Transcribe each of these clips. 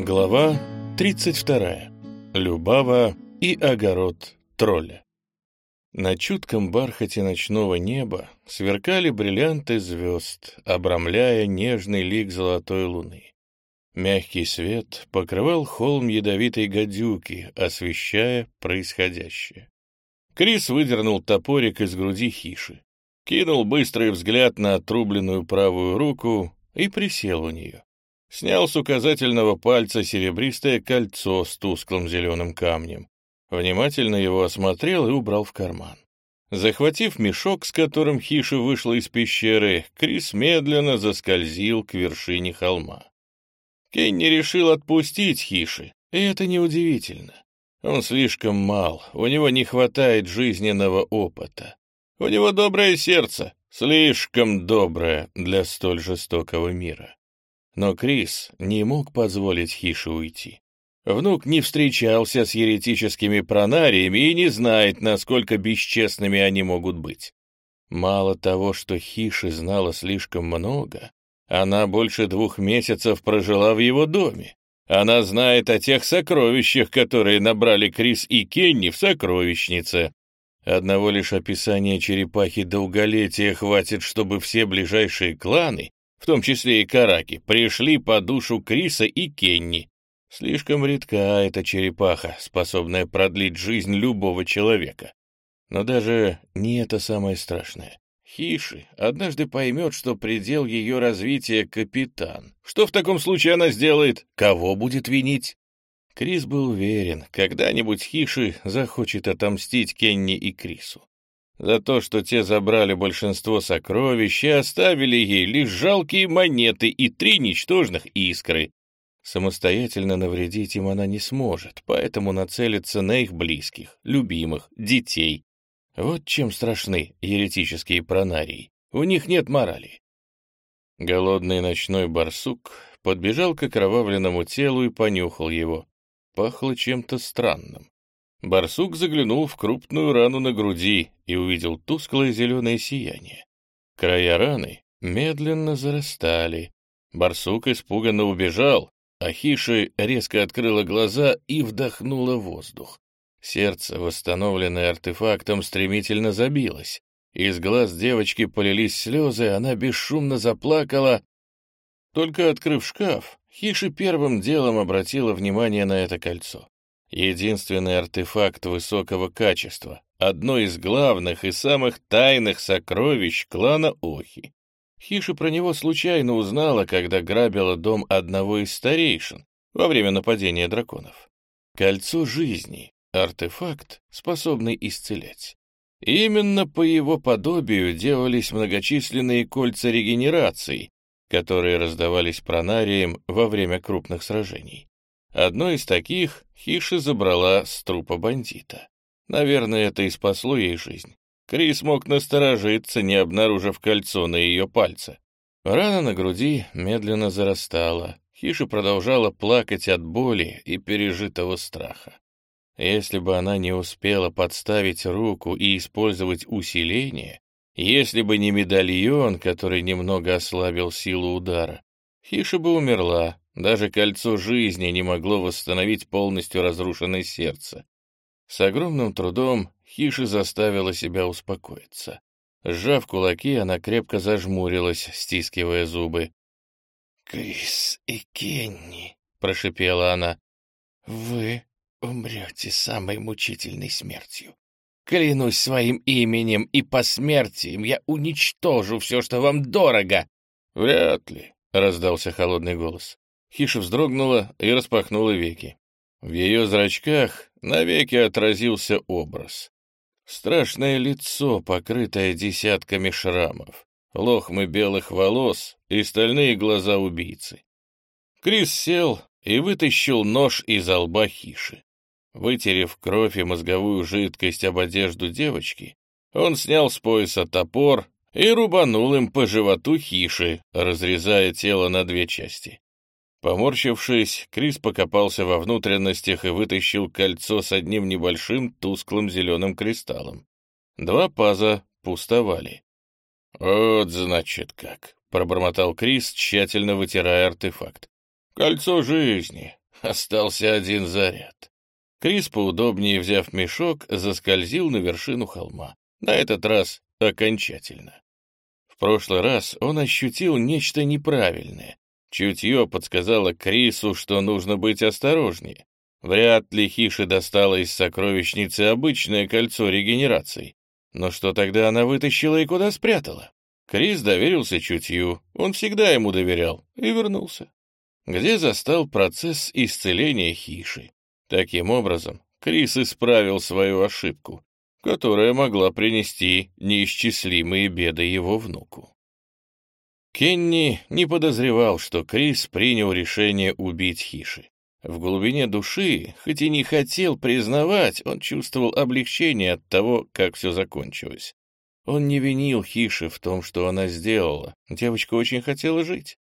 Глава 32. Любава и огород тролля. На чутком бархате ночного неба сверкали бриллианты звезд, обрамляя нежный лик золотой луны. Мягкий свет покрывал холм ядовитой гадюки, освещая происходящее. Крис выдернул топорик из груди хиши, кинул быстрый взгляд на отрубленную правую руку и присел у нее. Снял с указательного пальца серебристое кольцо с тусклым зеленым камнем. Внимательно его осмотрел и убрал в карман. Захватив мешок, с которым Хиша вышла из пещеры, Крис медленно заскользил к вершине холма. Кенни решил отпустить Хиши, и это неудивительно. Он слишком мал, у него не хватает жизненного опыта. У него доброе сердце, слишком доброе для столь жестокого мира. Но Крис не мог позволить Хише уйти. Внук не встречался с еретическими пронариями и не знает, насколько бесчестными они могут быть. Мало того, что Хиши знала слишком много, она больше двух месяцев прожила в его доме. Она знает о тех сокровищах, которые набрали Крис и Кенни в сокровищнице. Одного лишь описания черепахи долголетия хватит, чтобы все ближайшие кланы в том числе и Караки, пришли по душу Криса и Кенни. Слишком редка эта черепаха, способная продлить жизнь любого человека. Но даже не это самое страшное. Хиши однажды поймет, что предел ее развития — капитан. Что в таком случае она сделает? Кого будет винить? Крис был уверен, когда-нибудь Хиши захочет отомстить Кенни и Крису за то, что те забрали большинство сокровищ и оставили ей лишь жалкие монеты и три ничтожных искры. Самостоятельно навредить им она не сможет, поэтому нацелится на их близких, любимых, детей. Вот чем страшны еретические пронарии. У них нет морали. Голодный ночной барсук подбежал к окровавленному телу и понюхал его. Пахло чем-то странным. Барсук заглянул в крупную рану на груди и увидел тусклое зеленое сияние. Края раны медленно зарастали. Барсук испуганно убежал, а Хиши резко открыла глаза и вдохнула воздух. Сердце, восстановленное артефактом, стремительно забилось. Из глаз девочки полились слезы, она бесшумно заплакала. Только открыв шкаф, Хиши первым делом обратила внимание на это кольцо. Единственный артефакт высокого качества, одно из главных и самых тайных сокровищ клана Охи. Хиша про него случайно узнала, когда грабила дом одного из старейшин во время нападения драконов. Кольцо жизни — артефакт, способный исцелять. Именно по его подобию делались многочисленные кольца регенерации, которые раздавались пронариям во время крупных сражений. Одно из таких Хиша забрала с трупа бандита. Наверное, это и спасло ей жизнь. Крис мог насторожиться, не обнаружив кольцо на ее пальце. Рана на груди медленно зарастала. Хиша продолжала плакать от боли и пережитого страха. Если бы она не успела подставить руку и использовать усиление, если бы не медальон, который немного ослабил силу удара, Хиша бы умерла, даже кольцо жизни не могло восстановить полностью разрушенное сердце. С огромным трудом Хиши заставила себя успокоиться. Сжав кулаки, она крепко зажмурилась, стискивая зубы. «Крис и Кенни», — прошипела она, — «вы умрете самой мучительной смертью. Клянусь своим именем и посмертием я уничтожу все, что вам дорого». «Вряд ли», — раздался холодный голос. Хиша вздрогнула и распахнула веки. В ее зрачках навеки отразился образ. Страшное лицо, покрытое десятками шрамов, лохмы белых волос и стальные глаза убийцы. Крис сел и вытащил нож из лба Хиши. Вытерев кровь и мозговую жидкость об одежду девочки, он снял с пояса топор и рубанул им по животу Хиши, разрезая тело на две части. Поморщившись, Крис покопался во внутренностях и вытащил кольцо с одним небольшим тусклым зеленым кристаллом. Два паза пустовали. «Вот, значит, как», — пробормотал Крис, тщательно вытирая артефакт. «Кольцо жизни. Остался один заряд. Крис, поудобнее взяв мешок, заскользил на вершину холма. На этот раз окончательно. В прошлый раз он ощутил нечто неправильное. Чутье подсказало Крису, что нужно быть осторожнее. Вряд ли Хиши достала из сокровищницы обычное кольцо регенерации. Но что тогда она вытащила и куда спрятала? Крис доверился чутью, он всегда ему доверял, и вернулся. Где застал процесс исцеления Хиши. Таким образом, Крис исправил свою ошибку, которая могла принести неисчислимые беды его внуку. Кенни не подозревал, что Крис принял решение убить Хиши. В глубине души, хоть и не хотел признавать, он чувствовал облегчение от того, как все закончилось. Он не винил Хиши в том, что она сделала. Девочка очень хотела жить.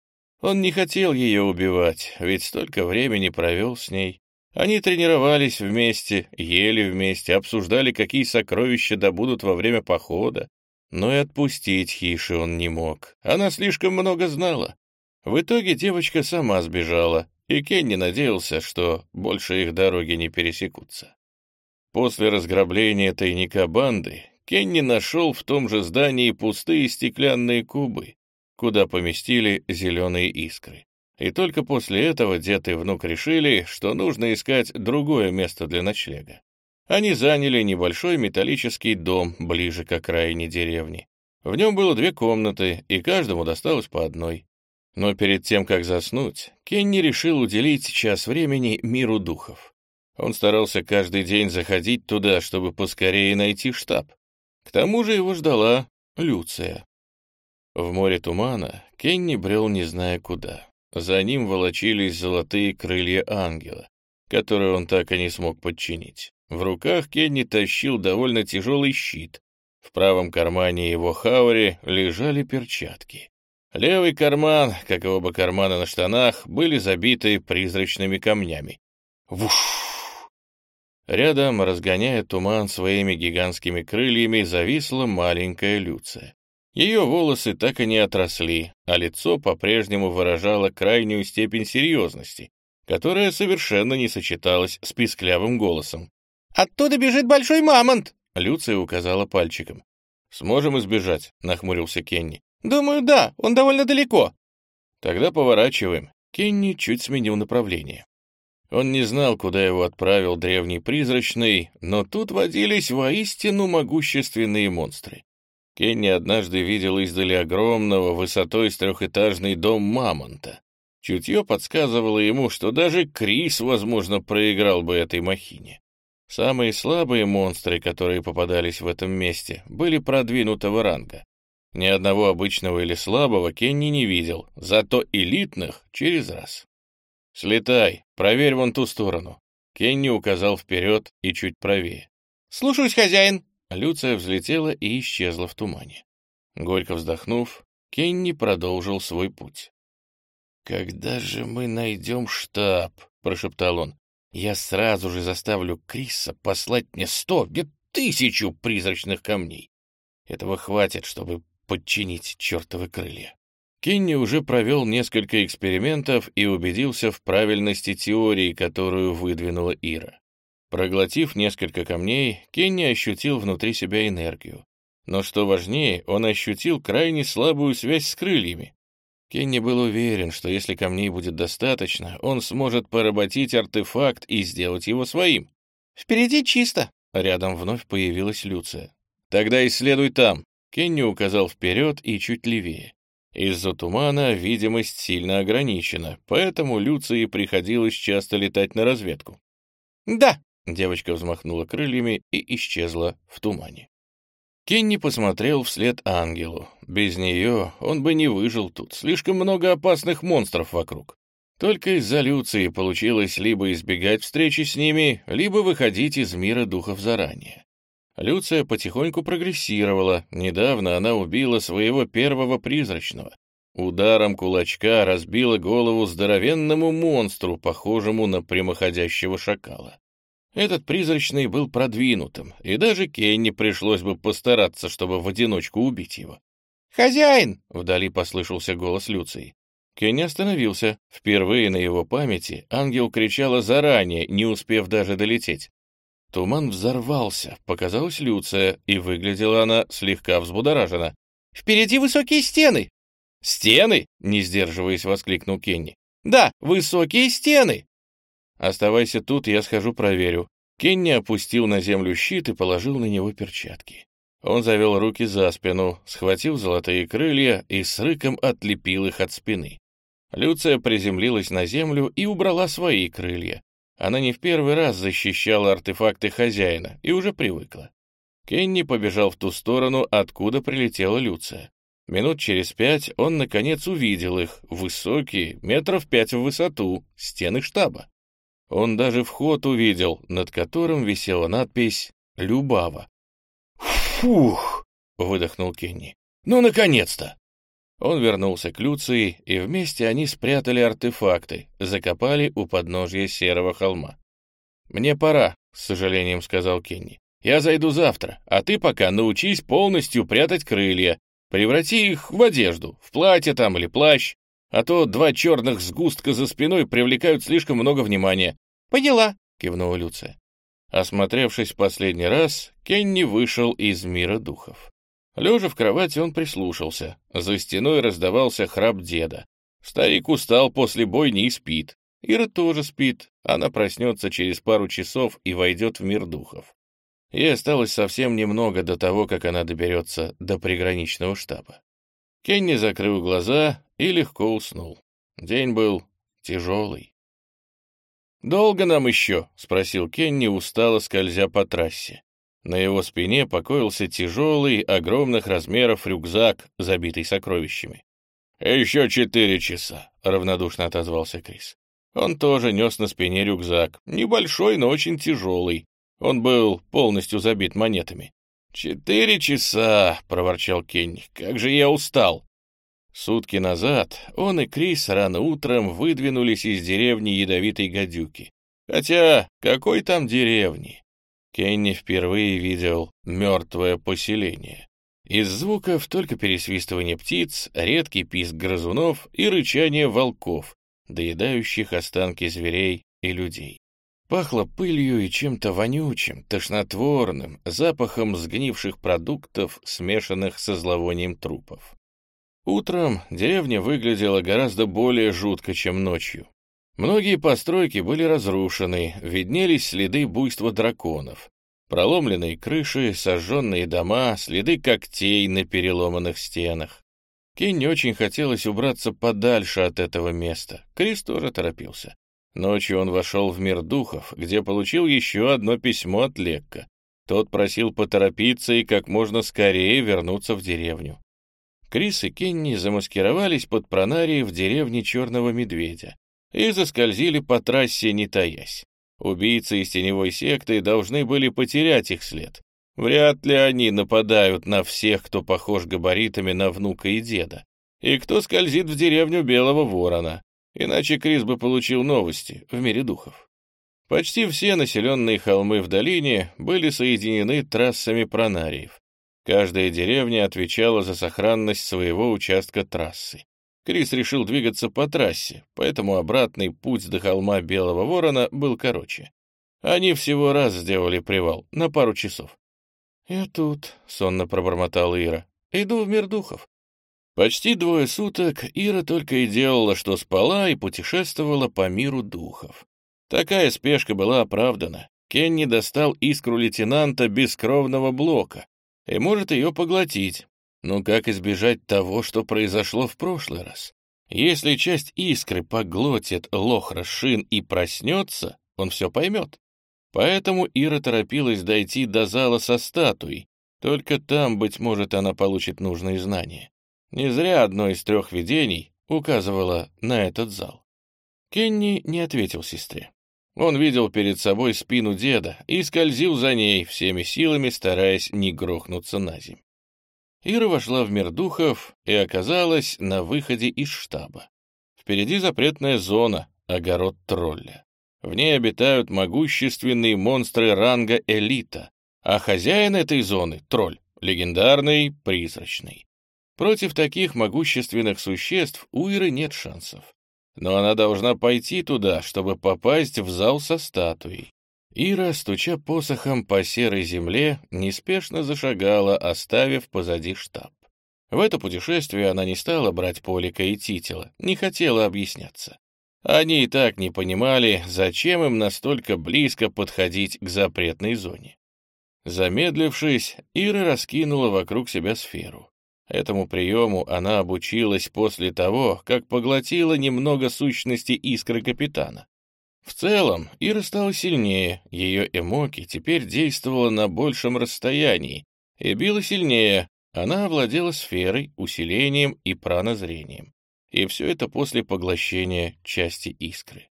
Он не хотел ее убивать, ведь столько времени провел с ней. Они тренировались вместе, ели вместе, обсуждали, какие сокровища добудут во время похода. Но и отпустить Хиши он не мог. Она слишком много знала. В итоге девочка сама сбежала, и Кенни надеялся, что больше их дороги не пересекутся. После разграбления тайника банды Кенни нашел в том же здании пустые стеклянные кубы, куда поместили зеленые искры. И только после этого дед и внук решили, что нужно искать другое место для ночлега. Они заняли небольшой металлический дом ближе к окраине деревни. В нем было две комнаты, и каждому досталось по одной. Но перед тем, как заснуть, Кенни решил уделить час времени миру духов. Он старался каждый день заходить туда, чтобы поскорее найти штаб. К тому же его ждала Люция. В море тумана Кенни брел не зная куда. За ним волочились золотые крылья ангела, которые он так и не смог подчинить. В руках Кенни тащил довольно тяжелый щит. В правом кармане его хаури лежали перчатки. Левый карман, как и оба кармана на штанах, были забиты призрачными камнями. Вуш! Рядом, разгоняя туман своими гигантскими крыльями, зависла маленькая Люция. Ее волосы так и не отросли, а лицо по-прежнему выражало крайнюю степень серьезности, которая совершенно не сочеталась с писклявым голосом. «Оттуда бежит большой мамонт!» — Люция указала пальчиком. «Сможем избежать?» — нахмурился Кенни. «Думаю, да, он довольно далеко». «Тогда поворачиваем». Кенни чуть сменил направление. Он не знал, куда его отправил древний призрачный, но тут водились воистину могущественные монстры. Кенни однажды видел издали огромного, высотой с трехэтажный дом мамонта. Чутье подсказывало ему, что даже Крис, возможно, проиграл бы этой махине. Самые слабые монстры, которые попадались в этом месте, были продвинутого ранга. Ни одного обычного или слабого Кенни не видел, зато элитных — через раз. «Слетай, проверь вон ту сторону». Кенни указал вперед и чуть правее. «Слушаюсь, хозяин», Люция взлетела и исчезла в тумане. Горько вздохнув, Кенни продолжил свой путь. «Когда же мы найдем штаб?» — прошептал он. «Я сразу же заставлю Криса послать мне сто, где тысячу призрачных камней. Этого хватит, чтобы подчинить чертовы крылья». Кенни уже провел несколько экспериментов и убедился в правильности теории, которую выдвинула Ира. Проглотив несколько камней, Кенни ощутил внутри себя энергию. Но что важнее, он ощутил крайне слабую связь с крыльями. Кенни был уверен, что если камней будет достаточно, он сможет поработить артефакт и сделать его своим. «Впереди чисто!» Рядом вновь появилась Люция. «Тогда исследуй там!» Кенни указал вперед и чуть левее. Из-за тумана видимость сильно ограничена, поэтому Люции приходилось часто летать на разведку. «Да!» Девочка взмахнула крыльями и исчезла в тумане. Кенни посмотрел вслед ангелу. Без нее он бы не выжил тут. Слишком много опасных монстров вокруг. Только из-за Люции получилось либо избегать встречи с ними, либо выходить из мира духов заранее. Люция потихоньку прогрессировала. Недавно она убила своего первого призрачного. Ударом кулачка разбила голову здоровенному монстру, похожему на прямоходящего шакала. Этот призрачный был продвинутым, и даже Кенни пришлось бы постараться, чтобы в одиночку убить его. «Хозяин!» — вдали послышался голос Люции. Кенни остановился. Впервые на его памяти ангел кричала заранее, не успев даже долететь. Туман взорвался, показалась Люция, и выглядела она слегка взбудоражена. «Впереди высокие стены!» «Стены?» — не сдерживаясь, воскликнул Кенни. «Да, высокие стены!» «Оставайся тут, я схожу проверю». Кенни опустил на землю щит и положил на него перчатки. Он завел руки за спину, схватил золотые крылья и с рыком отлепил их от спины. Люция приземлилась на землю и убрала свои крылья. Она не в первый раз защищала артефакты хозяина и уже привыкла. Кенни побежал в ту сторону, откуда прилетела Люция. Минут через пять он, наконец, увидел их, высокие, метров пять в высоту, стены штаба. Он даже вход увидел, над которым висела надпись «Любава». «Фух!» — выдохнул Кенни. «Ну, наконец-то!» Он вернулся к Люции, и вместе они спрятали артефакты, закопали у подножья серого холма. «Мне пора», — с сожалением сказал Кенни. «Я зайду завтра, а ты пока научись полностью прятать крылья, преврати их в одежду, в платье там или плащ, а то два черных сгустка за спиной привлекают слишком много внимания». «Поняла», — кивнула Люция. Осмотревшись последний раз, Кенни вышел из мира духов. Лежа в кровати, он прислушался. За стеной раздавался храп деда. Старик устал после бойни и спит. Ира тоже спит. Она проснется через пару часов и войдет в мир духов. Ей осталось совсем немного до того, как она доберется до приграничного штаба. Кенни закрыл глаза и легко уснул. День был тяжелый. «Долго нам еще?» — спросил Кенни, устало скользя по трассе. На его спине покоился тяжелый, огромных размеров рюкзак, забитый сокровищами. «Еще четыре часа», — равнодушно отозвался Крис. Он тоже нес на спине рюкзак, небольшой, но очень тяжелый. Он был полностью забит монетами. «Четыре часа!» — проворчал Кенни. «Как же я устал!» Сутки назад он и Крис рано утром выдвинулись из деревни Ядовитой Гадюки. Хотя какой там деревни? Кенни впервые видел мертвое поселение. Из звуков только пересвистывание птиц, редкий писк грызунов и рычание волков, доедающих останки зверей и людей. Пахло пылью и чем-то вонючим, тошнотворным, запахом сгнивших продуктов, смешанных со зловонием трупов. Утром деревня выглядела гораздо более жутко, чем ночью. Многие постройки были разрушены, виднелись следы буйства драконов. Проломленные крыши, сожженные дома, следы когтей на переломанных стенах. Кенни очень хотелось убраться подальше от этого места. Крис тоже торопился. Ночью он вошел в мир духов, где получил еще одно письмо от Лекка. Тот просил поторопиться и как можно скорее вернуться в деревню. Крис и Кенни замаскировались под пронарией в деревне Черного Медведя и заскользили по трассе, не таясь. Убийцы из теневой секты должны были потерять их след. Вряд ли они нападают на всех, кто похож габаритами на внука и деда. И кто скользит в деревню Белого Ворона. Иначе Крис бы получил новости в мире духов. Почти все населенные холмы в долине были соединены трассами пронариев. Каждая деревня отвечала за сохранность своего участка трассы. Крис решил двигаться по трассе, поэтому обратный путь до холма Белого Ворона был короче. Они всего раз сделали привал, на пару часов. «Я тут», — сонно пробормотала Ира. «Иду в мир духов». Почти двое суток Ира только и делала, что спала и путешествовала по миру духов. Такая спешка была оправдана. Кенни достал искру лейтенанта бескровного блока и может ее поглотить, но как избежать того, что произошло в прошлый раз? Если часть искры поглотит лохра шин и проснется, он все поймет. Поэтому Ира торопилась дойти до зала со статуей. Только там, быть может, она получит нужные знания. Не зря одно из трех видений указывало на этот зал. Кенни не ответил сестре. Он видел перед собой спину деда и скользил за ней, всеми силами стараясь не грохнуться на земь. Ира вошла в мир духов и оказалась на выходе из штаба. Впереди запретная зона, огород тролля. В ней обитают могущественные монстры ранга элита, а хозяин этой зоны — тролль, легендарный, призрачный. Против таких могущественных существ у Иры нет шансов. Но она должна пойти туда, чтобы попасть в зал со статуей. Ира, стуча посохом по серой земле, неспешно зашагала, оставив позади штаб. В это путешествие она не стала брать Полика и Титила, не хотела объясняться. Они и так не понимали, зачем им настолько близко подходить к запретной зоне. Замедлившись, Ира раскинула вокруг себя сферу. Этому приему она обучилась после того, как поглотила немного сущности искры капитана. В целом, Ира стала сильнее, ее эмоки теперь действовала на большем расстоянии и била сильнее, она овладела сферой, усилением и пранозрением. И все это после поглощения части искры.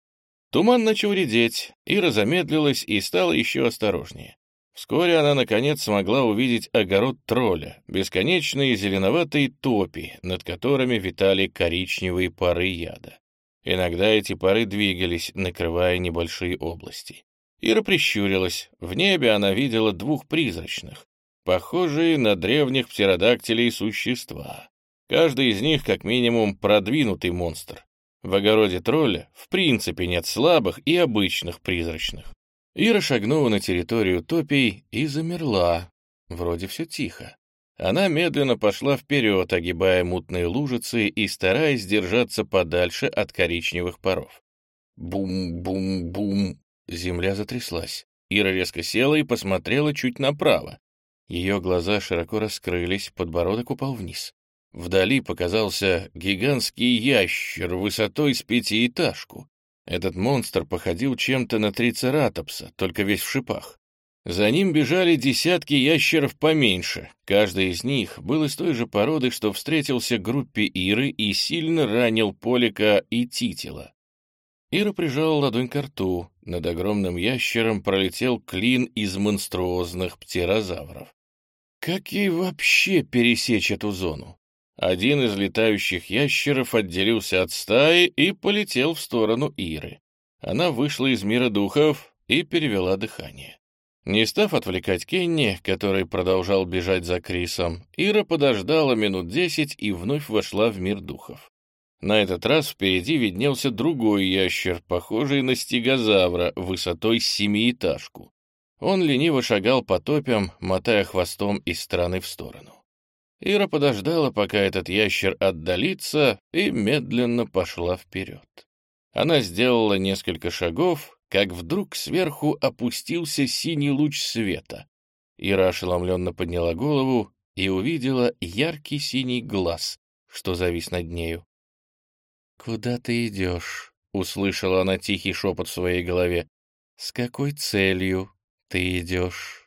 Туман начал редеть, Ира замедлилась и стала еще осторожнее. Вскоре она, наконец, смогла увидеть огород тролля, бесконечные зеленоватые топи, над которыми витали коричневые пары яда. Иногда эти пары двигались, накрывая небольшие области. Ира прищурилась. В небе она видела двух призрачных, похожие на древних птеродактилей существа. Каждый из них, как минимум, продвинутый монстр. В огороде тролля в принципе нет слабых и обычных призрачных. Ира шагнула на территорию топий и замерла. Вроде все тихо. Она медленно пошла вперед, огибая мутные лужицы и стараясь держаться подальше от коричневых паров. Бум-бум-бум. Земля затряслась. Ира резко села и посмотрела чуть направо. Ее глаза широко раскрылись, подбородок упал вниз. Вдали показался гигантский ящер высотой с пятиэтажку. Этот монстр походил чем-то на трицератопса, только весь в шипах. За ним бежали десятки ящеров поменьше. Каждый из них был из той же породы, что встретился группе Иры и сильно ранил Полика и Титила. Ира прижала ладонь к рту. Над огромным ящером пролетел клин из монструозных птерозавров. Как ей вообще пересечь эту зону? Один из летающих ящеров отделился от стаи и полетел в сторону Иры. Она вышла из мира духов и перевела дыхание. Не став отвлекать Кенни, который продолжал бежать за Крисом, Ира подождала минут десять и вновь вошла в мир духов. На этот раз впереди виднелся другой ящер, похожий на стегозавра, высотой семиэтажку. Он лениво шагал по топям, мотая хвостом из стороны в сторону. Ира подождала, пока этот ящер отдалится, и медленно пошла вперед. Она сделала несколько шагов, как вдруг сверху опустился синий луч света. Ира ошеломленно подняла голову и увидела яркий синий глаз, что завис над нею. «Куда ты идешь?» — услышала она тихий шепот в своей голове. «С какой целью ты идешь?»